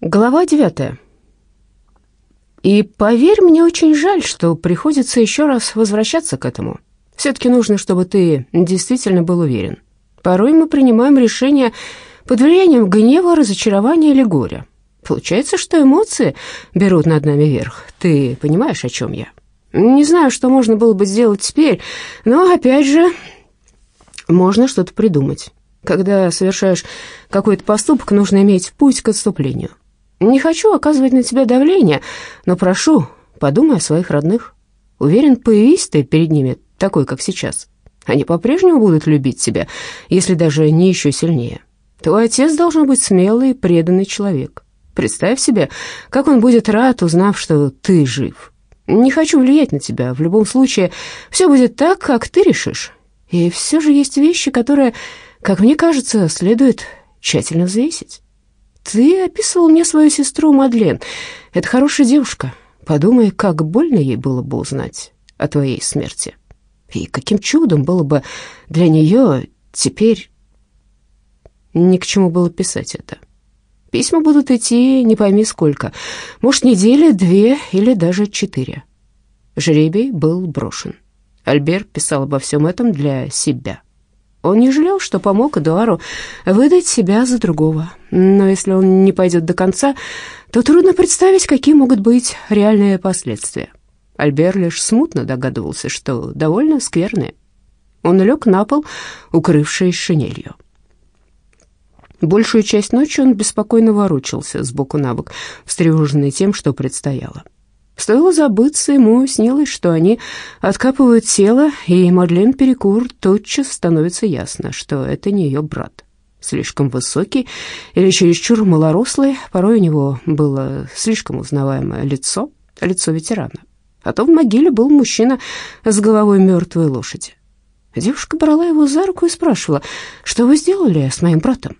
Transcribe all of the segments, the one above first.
Глава девятая. И поверь, мне очень жаль, что приходится еще раз возвращаться к этому. Все-таки нужно, чтобы ты действительно был уверен. Порой мы принимаем решения под влиянием гнева, разочарования или горя. Получается, что эмоции берут над нами верх. Ты понимаешь, о чем я? Не знаю, что можно было бы сделать теперь, но, опять же, можно что-то придумать. Когда совершаешь какой-то поступок, нужно иметь путь к отступлению. Не хочу оказывать на тебя давление, но прошу, подумай о своих родных. Уверен, появись ты перед ними такой, как сейчас. Они по-прежнему будут любить тебя, если даже не еще сильнее. Твой отец должен быть смелый и преданный человек. Представь себе, как он будет рад, узнав, что ты жив. Не хочу влиять на тебя. В любом случае, все будет так, как ты решишь. И все же есть вещи, которые, как мне кажется, следует тщательно взвесить. Ты описывал мне свою сестру Мадлен. Это хорошая девушка. Подумай, как больно ей было бы узнать о твоей смерти. И каким чудом было бы для нее теперь... Ни к чему было писать это. Письма будут идти не пойми сколько. Может, недели, две или даже четыре. Жребий был брошен. Альбер писал обо всем этом для себя. Он не жалел, что помог Эдуару выдать себя за другого. Но если он не пойдет до конца, то трудно представить, какие могут быть реальные последствия. Альбер лишь смутно догадывался, что довольно скверные. Он лег на пол, укрывшись шинелью. Большую часть ночи он беспокойно ворочался сбоку на бок, встревоженный тем, что предстояло. Стоило забыться, ему снилось, что они откапывают тело, и Мадлен Перекур тотчас становится ясно, что это не ее брат. Слишком высокий или чересчур малорослый, порой у него было слишком узнаваемое лицо, лицо ветерана. А то в могиле был мужчина с головой мертвой лошади. Девушка брала его за руку и спрашивала, «Что вы сделали с моим братом?»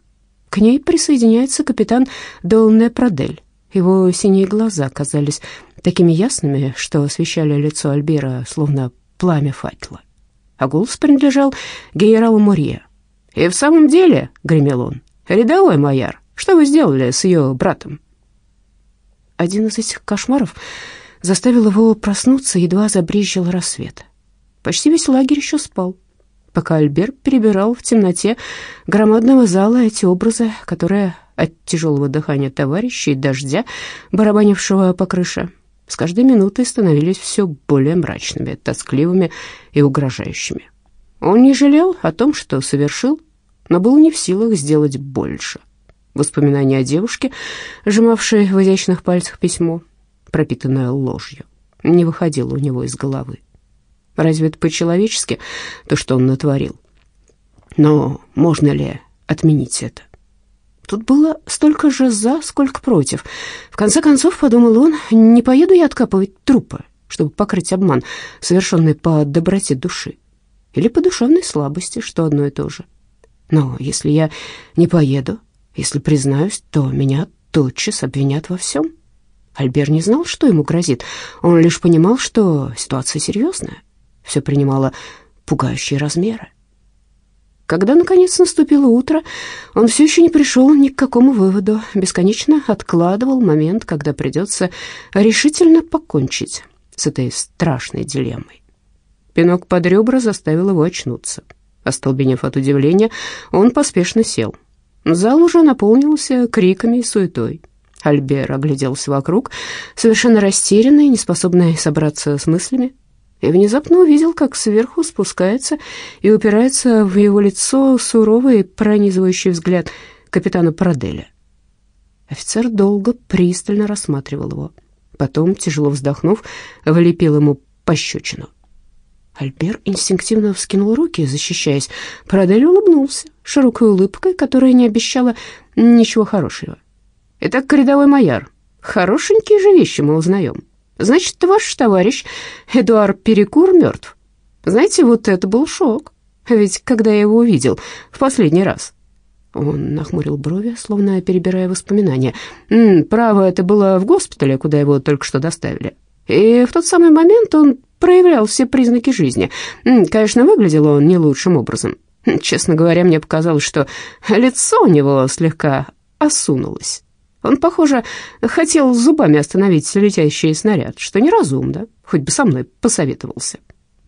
К ней присоединяется капитан Долне Прадель. Его синие глаза казались такими ясными, что освещали лицо Альбера, словно пламя факела. А голос принадлежал генералу Мурье. «И в самом деле», — гремел он, — «рядовой майор, что вы сделали с ее братом?» Один из этих кошмаров заставил его проснуться, едва забрезжил рассвет. Почти весь лагерь еще спал, пока Альбер перебирал в темноте громадного зала эти образы, которые от тяжелого дыхания товарищей и дождя, барабанившего по крыше, с каждой минутой становились все более мрачными, тоскливыми и угрожающими. Он не жалел о том, что совершил, но был не в силах сделать больше. Воспоминание о девушке, сжимавшей в изящных пальцах письмо, пропитанное ложью, не выходило у него из головы. Разве это по-человечески, то, что он натворил? Но можно ли отменить это? Тут было столько же «за», сколько «против». В конце концов, подумал он, не поеду я откапывать трупы, чтобы покрыть обман, совершенный по доброте души. Или по душевной слабости, что одно и то же. Но если я не поеду, если признаюсь, то меня тотчас обвинят во всем. Альбер не знал, что ему грозит. Он лишь понимал, что ситуация серьезная. Все принимало пугающие размеры. Когда, наконец, наступило утро, он все еще не пришел ни к какому выводу, бесконечно откладывал момент, когда придется решительно покончить с этой страшной дилеммой. Пинок под ребра заставил его очнуться. Остолбенев от удивления, он поспешно сел. Зал уже наполнился криками и суетой. Альбер огляделся вокруг, совершенно растерянный, неспособный собраться с мыслями и внезапно увидел, как сверху спускается и упирается в его лицо суровый пронизывающий взгляд капитана Параделя. Офицер долго, пристально рассматривал его. Потом, тяжело вздохнув, влепил ему пощечину. Альбер инстинктивно вскинул руки, защищаясь. Парадель улыбнулся широкой улыбкой, которая не обещала ничего хорошего. «Итак, рядовой майор, хорошенькие же вещи мы узнаем. Значит, ваш товарищ Эдуард Перекур мертв. Знаете, вот это был шок. Ведь когда я его увидел в последний раз... Он нахмурил брови, словно перебирая воспоминания. «М, «Право, это было в госпитале, куда его только что доставили. И в тот самый момент он проявлял все признаки жизни. Конечно, выглядел он не лучшим образом. Честно говоря, мне показалось, что лицо у него слегка осунулось. Он, похоже, хотел зубами остановить летящий снаряд, что неразумно, хоть бы со мной посоветовался.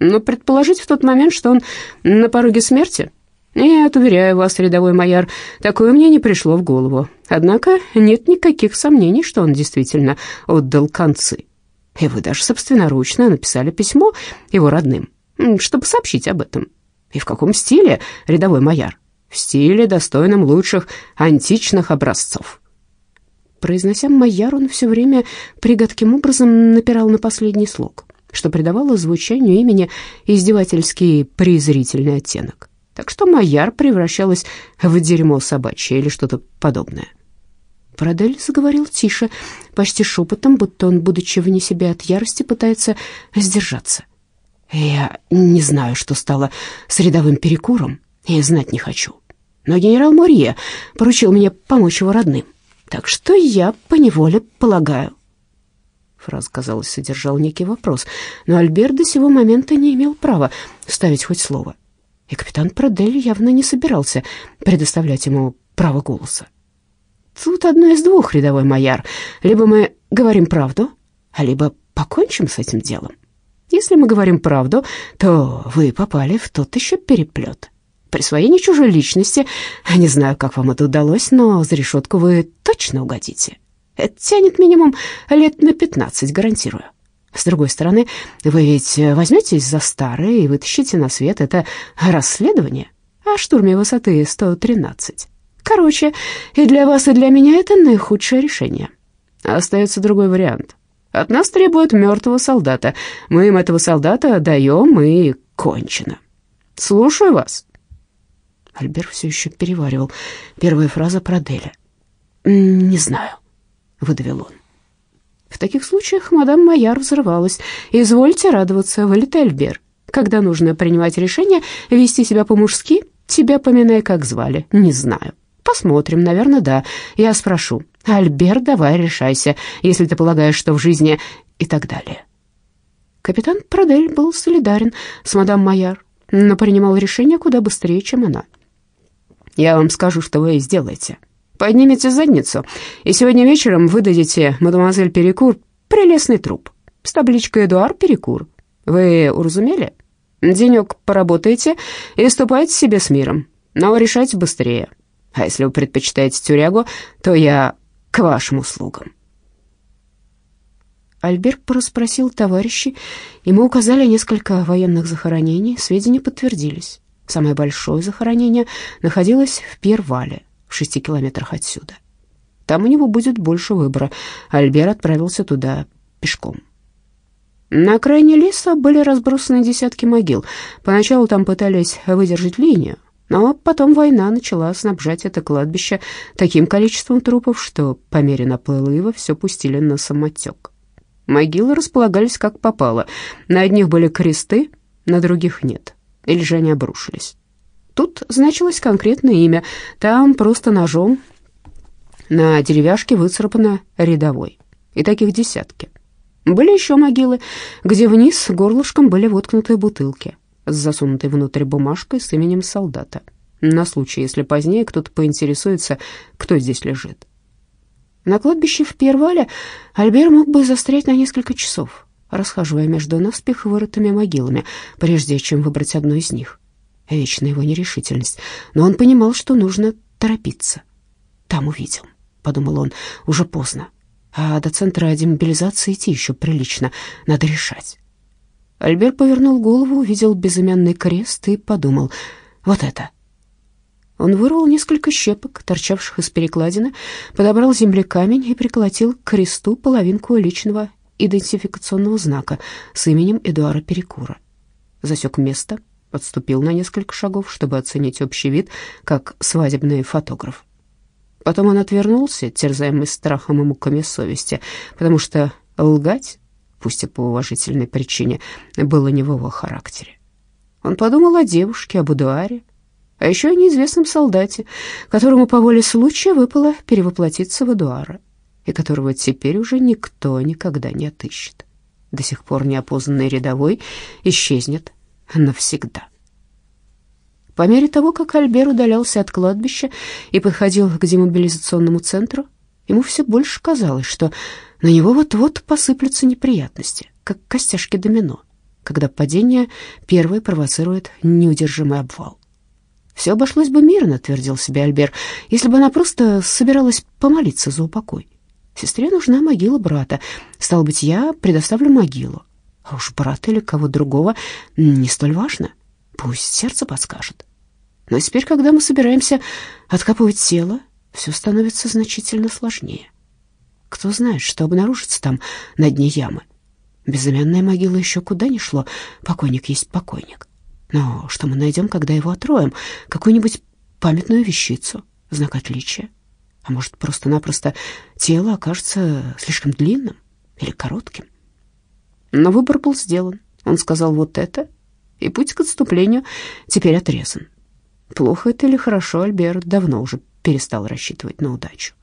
Но предположить в тот момент, что он на пороге смерти... Нет, уверяю вас, рядовой майор, такое мне не пришло в голову. Однако нет никаких сомнений, что он действительно отдал концы. И вы даже собственноручно написали письмо его родным, чтобы сообщить об этом. И в каком стиле, рядовой майор? В стиле, достойном лучших античных образцов. Произнося «майор», он все время пригодким образом напирал на последний слог, что придавало звучанию имени издевательский презрительный оттенок. Так что «майор» превращалась в дерьмо собачье или что-то подобное. Продель заговорил тише, почти шепотом, будто он, будучи вне себя от ярости, пытается сдержаться. «Я не знаю, что стало с рядовым перекуром, и знать не хочу. Но генерал Морье поручил мне помочь его родным. Так что я поневоле полагаю. Фраза, казалось, содержала некий вопрос, но Альберт до сего момента не имел права ставить хоть слово. И капитан Продель явно не собирался предоставлять ему право голоса. Тут одно из двух, рядовой майор. Либо мы говорим правду, а либо покончим с этим делом. Если мы говорим правду, то вы попали в тот еще переплет присвоение чужой личности. Не знаю, как вам это удалось, но за решетку вы точно угодите. Это тянет минимум лет на 15, гарантирую. С другой стороны, вы ведь возьметесь за старое и вытащите на свет это расследование о штурме высоты 113. Короче, и для вас, и для меня это наихудшее решение. Остается другой вариант. От нас требуют мертвого солдата. Мы им этого солдата даем, и кончено. Слушаю вас. Альбер все еще переваривал. Первая фраза про Деля. «Не знаю», — выдавил он. В таких случаях мадам Майяр взрывалась. «Извольте радоваться, вылетай, Альбер. Когда нужно принимать решение, вести себя по-мужски, тебя поминай, как звали, не знаю. Посмотрим, наверное, да. Я спрошу. Альбер, давай решайся, если ты полагаешь, что в жизни...» и так далее. Капитан Продель был солидарен с мадам Майяр, но принимал решение куда быстрее, чем она. Я вам скажу, что вы сделаете. Поднимете задницу, и сегодня вечером выдадите мадемуазель Перекур прелестный труп с табличкой «Эдуард Перекур». Вы уразумели? Денек поработаете и ступайте себе с миром, но решайте быстрее. А если вы предпочитаете тюрягу, то я к вашим услугам». Альберт порасспросил товарищей, ему указали несколько военных захоронений, сведения подтвердились. Самое большое захоронение находилось в Первале, в шести километрах отсюда. Там у него будет больше выбора. Альбер отправился туда пешком. На окраине леса были разбросаны десятки могил. Поначалу там пытались выдержать линию, но потом война начала снабжать это кладбище таким количеством трупов, что по мере наплыва все пустили на самотек. Могилы располагались как попало. На одних были кресты, на других нет или же они обрушились. Тут значилось конкретное имя, там просто ножом на деревяшке выцарапано «рядовой». И таких десятки. Были еще могилы, где вниз горлышком были воткнуты бутылки с засунутой внутрь бумажкой с именем солдата, на случай, если позднее кто-то поинтересуется, кто здесь лежит. На кладбище в Первале Альбер мог бы застрять на несколько часов, расхаживая между наспех вырытыми могилами, прежде чем выбрать одну из них. Вечная его нерешительность, но он понимал, что нужно торопиться. «Там увидел», — подумал он, — «уже поздно, а до центра демобилизации идти еще прилично, надо решать». Альберт повернул голову, увидел безымянный крест и подумал, «Вот это». Он вырвал несколько щепок, торчавших из перекладины, подобрал земли камень и приколотил к кресту половинку личного идентификационного знака с именем Эдуара Перекура. Засек место, подступил на несколько шагов, чтобы оценить общий вид, как свадебный фотограф. Потом он отвернулся, терзаемый страхом и муками совести, потому что лгать, пусть и по уважительной причине, было не в его характере. Он подумал о девушке, об Эдуаре, а еще о неизвестном солдате, которому по воле случая выпало перевоплотиться в Эдуара и которого теперь уже никто никогда не отыщет. До сих пор неопознанный рядовой исчезнет навсегда. По мере того, как Альбер удалялся от кладбища и подходил к демобилизационному центру, Ему все больше казалось, что на него вот-вот посыплются неприятности, как костяшки домино, когда падение первое провоцирует неудержимый обвал. «Все обошлось бы мирно», — твердил себе Альбер, «если бы она просто собиралась помолиться за упокой. Сестре нужна могила брата. Стало быть, я предоставлю могилу. А уж брата или кого другого не столь важно. Пусть сердце подскажет. Но теперь, когда мы собираемся откапывать тело, все становится значительно сложнее. Кто знает, что обнаружится там на дне ямы. Безымянная могила еще куда ни шло, покойник есть покойник. Но что мы найдем, когда его отроем? Какую-нибудь памятную вещицу, знак отличия? А может, просто-напросто тело окажется слишком длинным или коротким? Но выбор был сделан. Он сказал вот это, и путь к отступлению теперь отрезан. Плохо это или хорошо, Альберт давно уже перестал рассчитывать на удачу.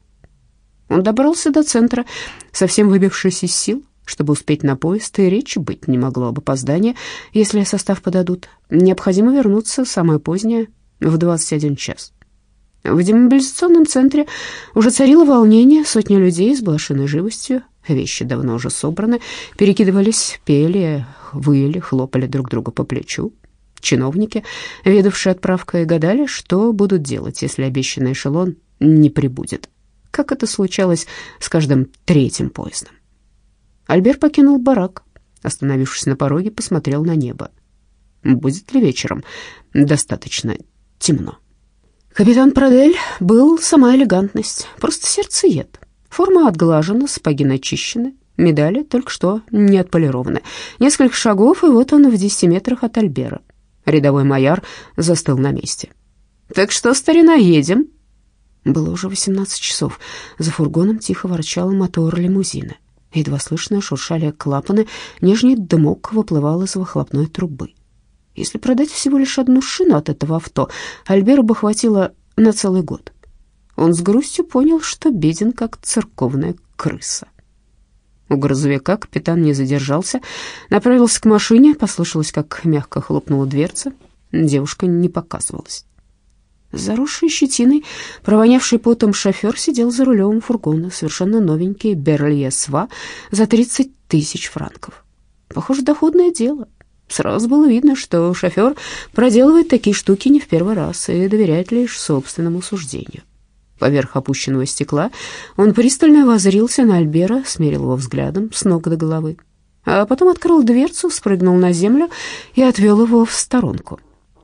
Он добрался до центра, совсем выбившись из сил, чтобы успеть на поезд, и речи быть не могло об опоздании, если состав подадут. Необходимо вернуться самое позднее, в 21 час. В демобилизационном центре уже царило волнение, сотни людей с блошиной живостью, вещи давно уже собраны, перекидывались, пели, выли, хлопали друг друга по плечу. Чиновники, ведавшие отправкой, гадали, что будут делать, если обещанный эшелон не прибудет, как это случалось с каждым третьим поездом. Альбер покинул барак, остановившись на пороге, посмотрел на небо. Будет ли вечером достаточно темно? Капитан Продель был сама элегантность, просто сердцеед. Форма отглажена, сапоги начищены, медали только что не отполированы. Несколько шагов, и вот он в десяти метрах от Альбера. Рядовой майор застыл на месте. «Так что, старина, едем?» Было уже восемнадцать часов. За фургоном тихо ворчал мотор лимузина. Едва слышно шуршали клапаны, нежный дымок выплывал из выхлопной трубы. Если продать всего лишь одну шину от этого авто, Альберу бы хватило на целый год. Он с грустью понял, что беден, как церковная крыса. У грузовика капитан не задержался, направился к машине, послышалось, как мягко хлопнула дверца. Девушка не показывалась. Заросший щетиной, провонявший потом шофер сидел за рулем фургона, совершенно новенький Берлье Сва за 30 тысяч франков. Похоже, доходное дело. Сразу было видно, что шофер проделывает такие штуки не в первый раз и доверяет лишь собственному суждению. Поверх опущенного стекла он пристально воззрился на Альбера, смерил его взглядом с ног до головы, а потом открыл дверцу, спрыгнул на землю и отвел его в сторонку.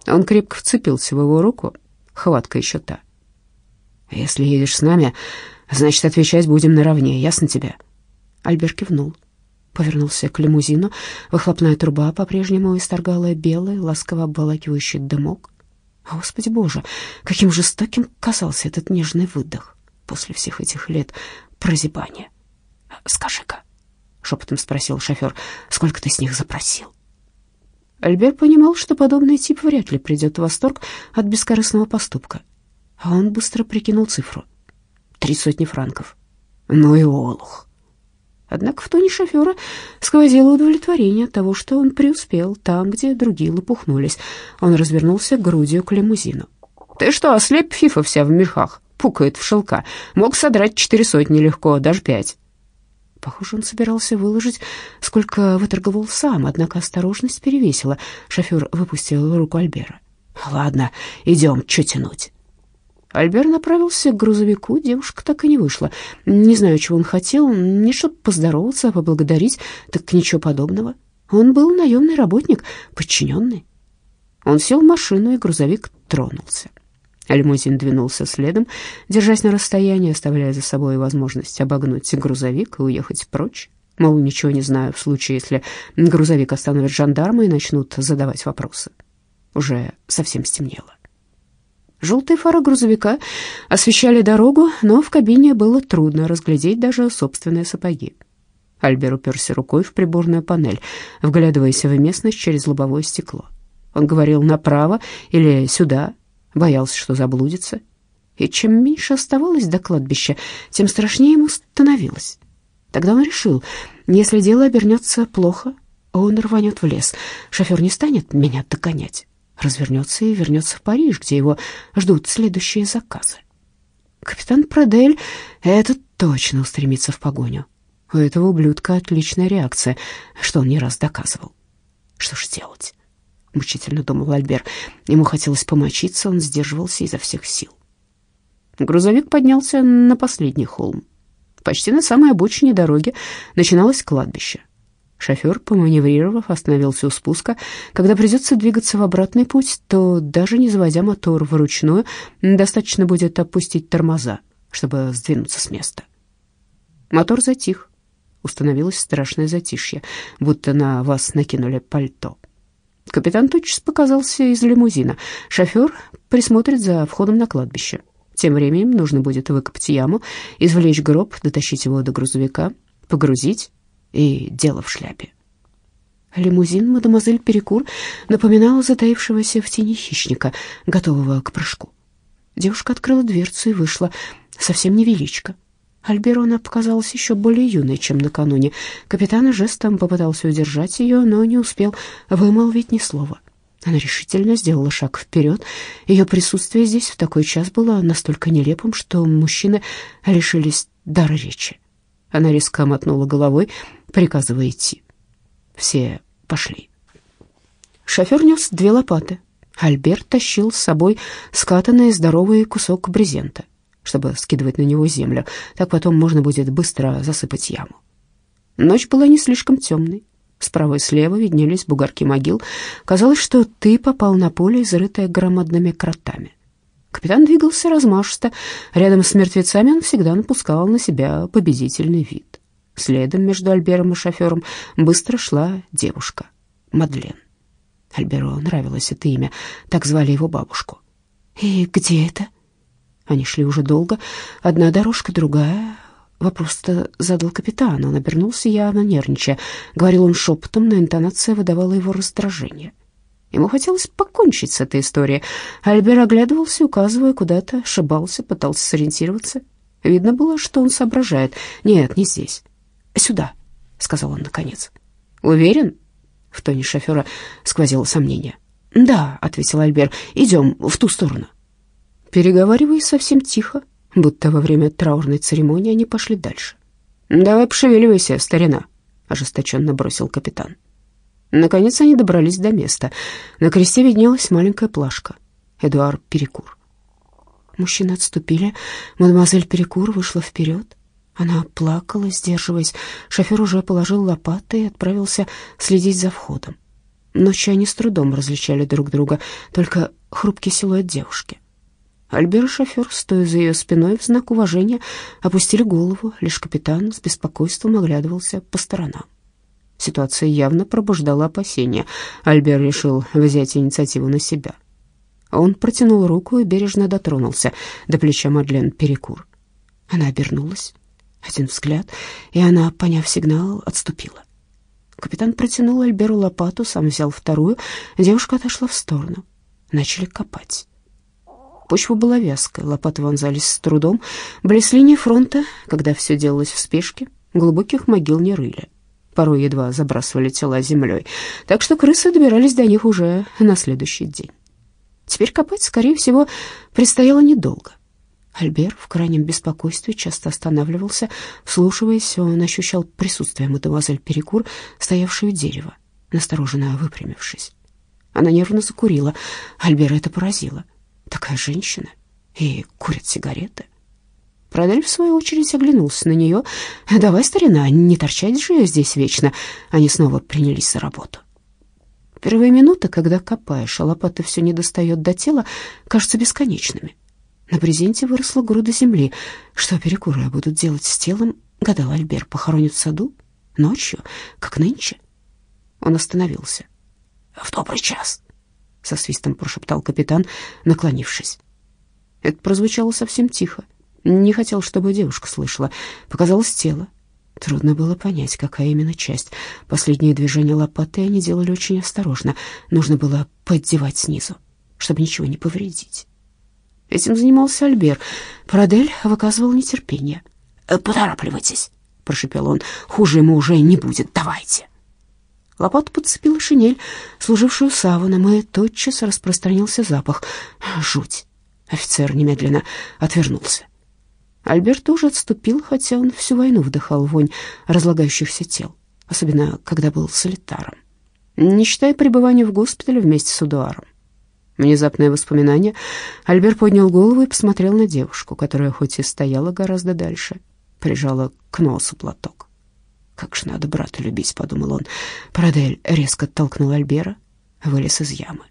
Он крепко вцепился в его руку, хватка еще та. «Если едешь с нами, значит, отвечать будем наравне, ясно тебе?» Альбер кивнул повернулся к лимузину. Выхлопная труба по-прежнему исторгала белый, ласково обволакивающий дымок. Господи боже, каким жестоким казался этот нежный выдох после всех этих лет прозябания. «Скажи-ка», — шепотом спросил шофер, — «сколько ты с них запросил?» Альбер понимал, что подобный тип вряд ли придет в восторг от бескорыстного поступка. А он быстро прикинул цифру. Три сотни франков. Ну и олух. Однако в тоне шофера сквозило удовлетворение от того, что он преуспел там, где другие лопухнулись. Он развернулся грудью к лимузину. «Ты что, ослеп, Фифа вся в мехах?» Пукает в шелка. Мог содрать четыре сотни легко, даже пять. Похоже, он собирался выложить, сколько выторговал сам, однако осторожность перевесила. Шофер выпустил руку Альбера. «Ладно, идем, что тянуть?» Альбер направился к грузовику, девушка так и не вышла. Не знаю, чего он хотел, не чтобы поздороваться, а поблагодарить, так ничего подобного. Он был наемный работник, подчиненный. Он сел в машину, и грузовик тронулся. Лимузин двинулся следом, держась на расстоянии, оставляя за собой возможность обогнуть грузовик и уехать прочь. Мол, ничего не знаю в случае, если грузовик остановят жандармы и начнут задавать вопросы. Уже совсем стемнело. Желтые фары грузовика освещали дорогу, но в кабине было трудно разглядеть даже собственные сапоги. Альбер уперся рукой в приборную панель, вглядываясь в местность через лобовое стекло. Он говорил направо или сюда, боялся, что заблудится. И чем меньше оставалось до кладбища, тем страшнее ему становилось. Тогда он решил, если дело обернется плохо, он рванет в лес. Шофер не станет меня догонять развернется и вернется в Париж, где его ждут следующие заказы. Капитан Продель — это точно устремится в погоню. У этого ублюдка отличная реакция, что он не раз доказывал. Что ж делать? Мучительно думал Альбер. Ему хотелось помочиться, он сдерживался изо всех сил. Грузовик поднялся на последний холм. Почти на самой обочине дороги начиналось кладбище. Шофер, поманеврировав, остановился у спуска. Когда придется двигаться в обратный путь, то даже не заводя мотор вручную, достаточно будет опустить тормоза, чтобы сдвинуться с места. Мотор затих. Установилось страшное затишье, будто на вас накинули пальто. Капитан тотчас показался из лимузина. Шофер присмотрит за входом на кладбище. Тем временем нужно будет выкопать яму, извлечь гроб, дотащить его до грузовика, погрузить, и дело в шляпе. Лимузин мадемуазель Перекур напоминал затаившегося в тени хищника, готового к прыжку. Девушка открыла дверцу и вышла, совсем невеличко. Альберона показалась еще более юной, чем накануне. Капитан жестом попытался удержать ее, но не успел вымолвить ни слова. Она решительно сделала шаг вперед. Ее присутствие здесь в такой час было настолько нелепым, что мужчины лишились дара речи. Она резко мотнула головой, приказывая идти. Все пошли. Шофер нес две лопаты. Альберт тащил с собой скатанный здоровый кусок брезента, чтобы скидывать на него землю. Так потом можно будет быстро засыпать яму. Ночь была не слишком темной. Справа и слева виднелись бугорки могил. Казалось, что ты попал на поле, изрытое громадными кротами. Капитан двигался размашисто. Рядом с мертвецами он всегда напускал на себя победительный вид. Следом между Альбером и шофером быстро шла девушка, Мадлен. Альберу нравилось это имя, так звали его бабушку. «И где это?» Они шли уже долго, одна дорожка, другая. Вопрос-то задал капитан, он обернулся явно нервничая. Говорил он шепотом, но интонация выдавала его раздражение. Ему хотелось покончить с этой историей. Альбер оглядывался, указывая куда-то, ошибался, пытался сориентироваться. Видно было, что он соображает. «Нет, не здесь. Сюда», — сказал он наконец. «Уверен?» — в тоне шофера сквозило сомнение. «Да», — ответил Альбер, — «идем в ту сторону». Переговариваясь совсем тихо, будто во время траурной церемонии они пошли дальше. «Давай пошевеливайся, старина», — ожесточенно бросил капитан. Наконец они добрались до места. На кресте виднелась маленькая плашка. Эдуард Перекур. Мужчины отступили. Мадемуазель Перекур вышла вперед. Она плакала, сдерживаясь. Шофер уже положил лопаты и отправился следить за входом. Ночью они с трудом различали друг друга, только хрупкий силуэт девушки. Альбер и шофер, стоя за ее спиной в знак уважения, опустили голову, лишь капитан с беспокойством оглядывался по сторонам. Ситуация явно пробуждала опасения. Альбер решил взять инициативу на себя. Он протянул руку и бережно дотронулся до плеча Мадлен Перекур. Она обернулась. Один взгляд, и она, поняв сигнал, отступила. Капитан протянул Альберу лопату, сам взял вторую. Девушка отошла в сторону. Начали копать. Почва была вязкая, лопаты вонзались с трудом. Близ линии фронта, когда все делалось в спешке, глубоких могил не рыли. Порой едва забрасывали тела землей, так что крысы добирались до них уже на следующий день. Теперь копать, скорее всего, предстояло недолго. Альбер в крайнем беспокойстве часто останавливался, вслушиваясь, он ощущал присутствие мадемуазель Перекур, стоявшей у дерева, настороженно выпрямившись. Она нервно закурила. Альбера это поразило. Такая женщина и курит сигареты. Продель, в свою очередь, оглянулся на нее. «Давай, старина, не торчать же здесь вечно». Они снова принялись за работу. Первые минуты, когда копаешь, а лопата все не достает до тела, кажутся бесконечными. На брезенте выросла груда земли. Что перекуры будут делать с телом, гадал Альбер, похоронят в саду? Ночью, как нынче? Он остановился. «В добрый час», — со свистом прошептал капитан, наклонившись. Это прозвучало совсем тихо. Не хотел, чтобы девушка слышала. Показалось тело. Трудно было понять, какая именно часть. Последние движения лопаты они делали очень осторожно. Нужно было поддевать снизу, чтобы ничего не повредить. Этим занимался Альбер. Парадель выказывал нетерпение. «Э, «Поторапливайтесь», — прошепел он. «Хуже ему уже не будет. Давайте». Лопату подцепила шинель, служившую саваном, и тотчас распространился запах. Жуть. Офицер немедленно отвернулся. Альберт тоже отступил, хотя он всю войну вдыхал вонь разлагающихся тел, особенно когда был солитаром, не считая пребывания в госпитале вместе с Удуаром. Внезапное воспоминание. Альберт поднял голову и посмотрел на девушку, которая хоть и стояла гораздо дальше, прижала к носу платок. «Как же надо брата любить», — подумал он. Парадель резко оттолкнул Альбера, вылез из ямы.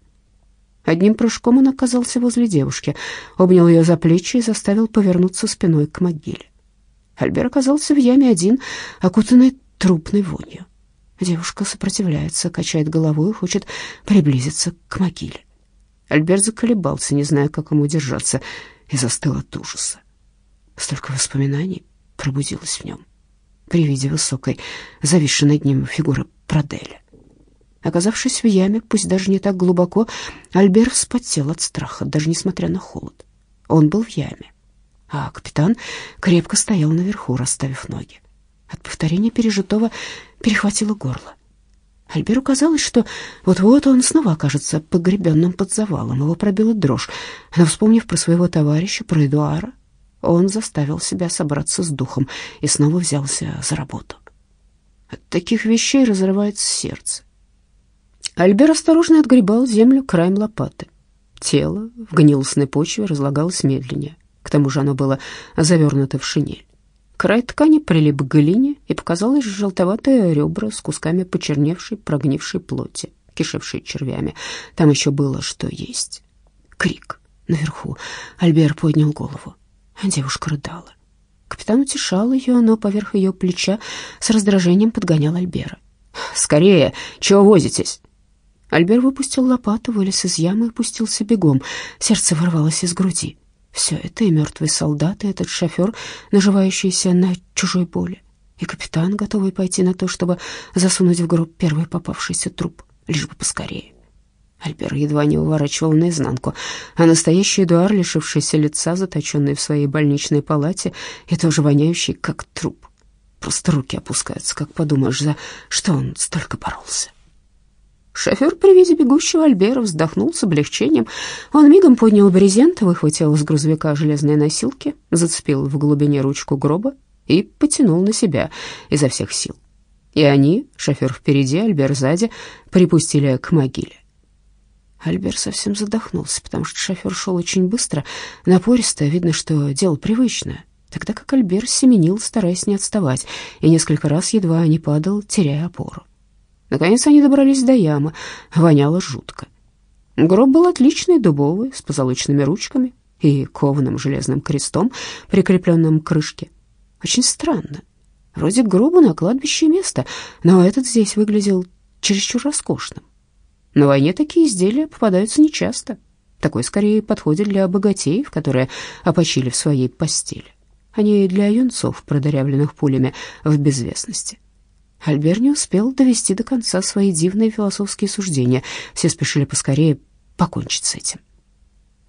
Одним прыжком он оказался возле девушки, обнял ее за плечи и заставил повернуться спиной к могиле. Альбер оказался в яме один, окутанный трупной вонью. Девушка сопротивляется, качает головой и хочет приблизиться к могиле. Альберт заколебался, не зная, как ему держаться, и застыл от ужаса. Столько воспоминаний пробудилось в нем при виде высокой, зависшей над ним фигуры Проделя. Оказавшись в яме, пусть даже не так глубоко, Альбер вспотел от страха, даже несмотря на холод. Он был в яме, а капитан крепко стоял наверху, расставив ноги. От повторения пережитого перехватило горло. Альберу казалось, что вот-вот он снова окажется погребенным под завалом. Его пробила дрожь. Но, вспомнив про своего товарища, про Эдуара, он заставил себя собраться с духом и снова взялся за работу. От таких вещей разрывается сердце. Альбер осторожно отгребал землю краем лопаты. Тело в гнилостной почве разлагалось медленнее. К тому же оно было завернуто в шинель. Край ткани прилип к глине, и показалось желтоватое ребра с кусками почерневшей, прогнившей плоти, кишевшей червями. Там еще было что есть. Крик наверху. Альбер поднял голову. Девушка рыдала. Капитан утешал ее, но поверх ее плеча с раздражением подгонял Альбера. «Скорее! Чего возитесь?» Альбер выпустил лопату, вылез из ямы и пустился бегом. Сердце ворвалось из груди. Все это и мертвый солдат, и этот шофер, наживающийся на чужой боли, и капитан, готовый пойти на то, чтобы засунуть в гроб первый попавшийся труп, лишь бы поскорее. Альбер едва не уворачивал наизнанку, а настоящий Эдуар, лишившийся лица, заточенный в своей больничной палате и тоже воняющий, как труп. Просто руки опускаются, как подумаешь, за что он столько боролся. Шофер при виде бегущего Альбера вздохнул с облегчением. Он мигом поднял брезент, выхватил из грузовика железные носилки, зацепил в глубине ручку гроба и потянул на себя изо всех сил. И они, шофер впереди, Альбер сзади, припустили к могиле. Альбер совсем задохнулся, потому что шофер шел очень быстро, напористо, видно, что дело привычное, тогда как Альбер семенил, стараясь не отставать, и несколько раз едва не падал, теряя опору. Наконец они добрались до ямы. Воняло жутко. Гроб был отличный, дубовый, с позолоченными ручками и кованым железным крестом, прикрепленным к крышке. Очень странно. Вроде гроба на кладбище место, но этот здесь выглядел чересчур роскошным. На войне такие изделия попадаются нечасто. Такой скорее подходит для богатеев, которые опочили в своей постели, а не для юнцов, продырявленных пулями в безвестности. Альбер не успел довести до конца свои дивные философские суждения. Все спешили поскорее покончить с этим.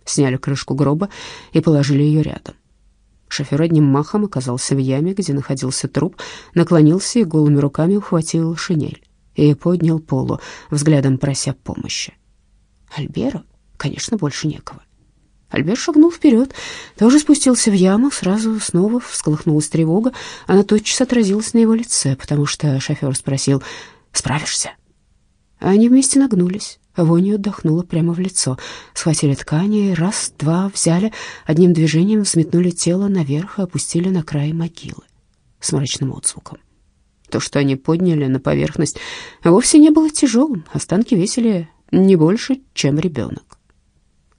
Сняли крышку гроба и положили ее рядом. Шофер одним махом оказался в яме, где находился труп, наклонился и голыми руками ухватил шинель и поднял полу, взглядом прося помощи. Альберу, конечно, больше некого. Альберт шагнул вперед, тоже спустился в яму, сразу снова всколыхнулась тревога. Она тотчас отразилась на его лице, потому что шофер спросил «Справишься?». Они вместе нагнулись. Вонью отдохнула прямо в лицо. Схватили ткани, раз, два, взяли, одним движением взметнули тело наверх и опустили на край могилы с мрачным отзвуком. То, что они подняли на поверхность, вовсе не было тяжелым. Останки весили не больше, чем ребенок.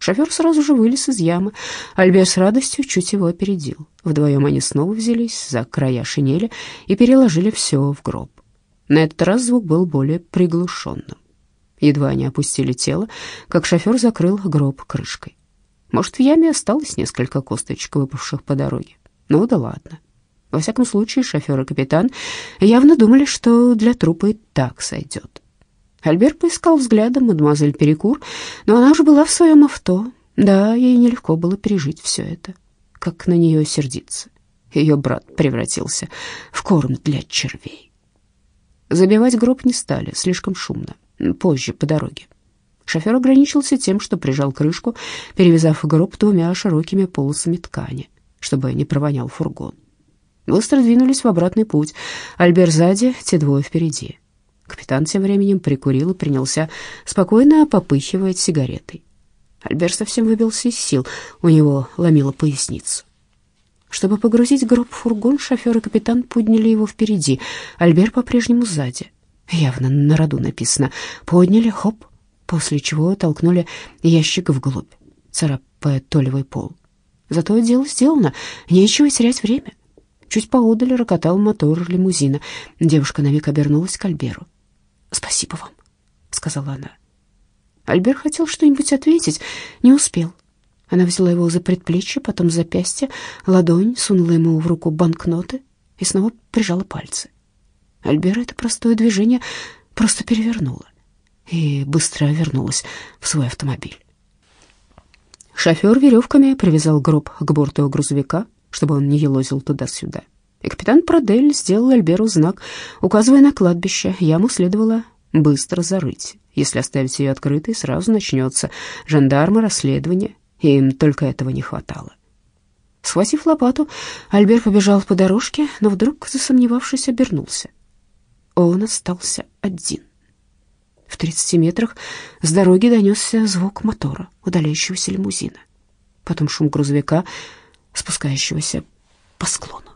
Шофер сразу же вылез из ямы. Альбер с радостью чуть его опередил. Вдвоем они снова взялись за края шинели и переложили все в гроб. На этот раз звук был более приглушенным. Едва они опустили тело, как шофер закрыл гроб крышкой. Может, в яме осталось несколько косточек, выпавших по дороге. Ну да ладно. Во всяком случае, шофер и капитан явно думали, что для трупа и так сойдет. Альбер поискал взглядом мадемуазель Перекур, но она уже была в своем авто. Да, ей нелегко было пережить все это. Как на нее сердиться. Ее брат превратился в корм для червей. Забивать гроб не стали, слишком шумно. Позже, по дороге. Шофер ограничился тем, что прижал крышку, перевязав гроб двумя широкими полосами ткани. чтобы не провонял фургон. Быстро двинулись в обратный путь. Альбер сзади, те двое впереди. Капитан тем временем прикурил и принялся спокойно попыхивать сигаретой. Альбер совсем выбился из сил, у него ломило поясницу. Чтобы погрузить гроб в фургон, шофер и капитан подняли его впереди, Альбер по-прежнему сзади. Явно на роду написано «подняли, хоп», после чего толкнули ящик вглубь, царапая толевый пол. Зато дело сделано, нечего терять время. Чуть поодаль рокотал мотор лимузина. Девушка на миг обернулась к Альберу. «Спасибо вам», — сказала она. Альбер хотел что-нибудь ответить, не успел. Она взяла его за предплечье, потом за запястье, ладонь, сунула ему в руку банкноты и снова прижала пальцы. Альбера это простое движение просто перевернуло и быстро вернулась в свой автомобиль. Шофер веревками привязал гроб к борту грузовика, чтобы он не елозил туда-сюда. И капитан Продель сделал Альберу знак, указывая на кладбище. Яму следовало быстро зарыть. Если оставить ее открытой, сразу начнется жандармы, расследование, им только этого не хватало. Схватив лопату, Альбер побежал по дорожке, но вдруг, засомневавшись, обернулся. Он остался один. В тридцати метрах с дороги донесся звук мотора удаляющегося лимузина, потом шум грузовика, спускающегося по склону.